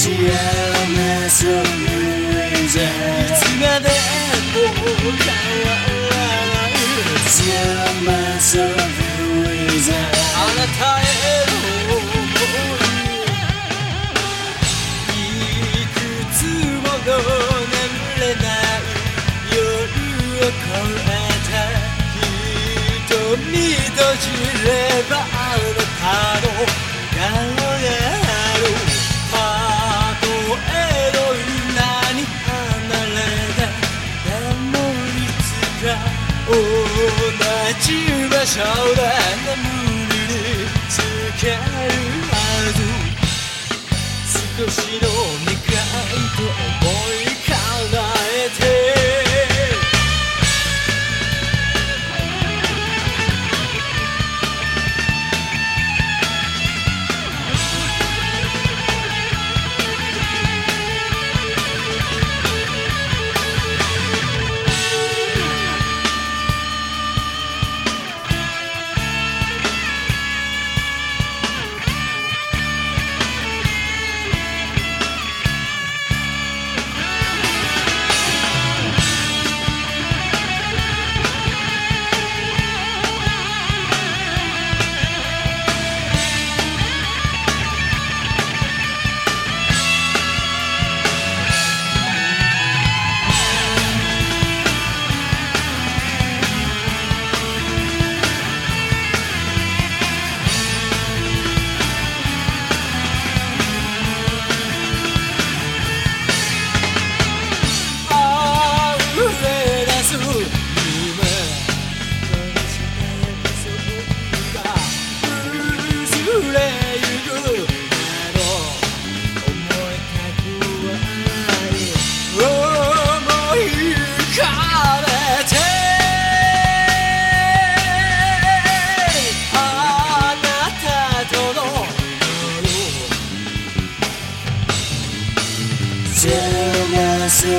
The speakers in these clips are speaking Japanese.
いつまでも変わらないせいあなたへの想いいくつもの眠れない夜を越えた瞳閉じしましょうだにつけるある少しの願いと思い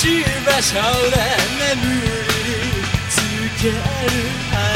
ちましょう眠りつける愛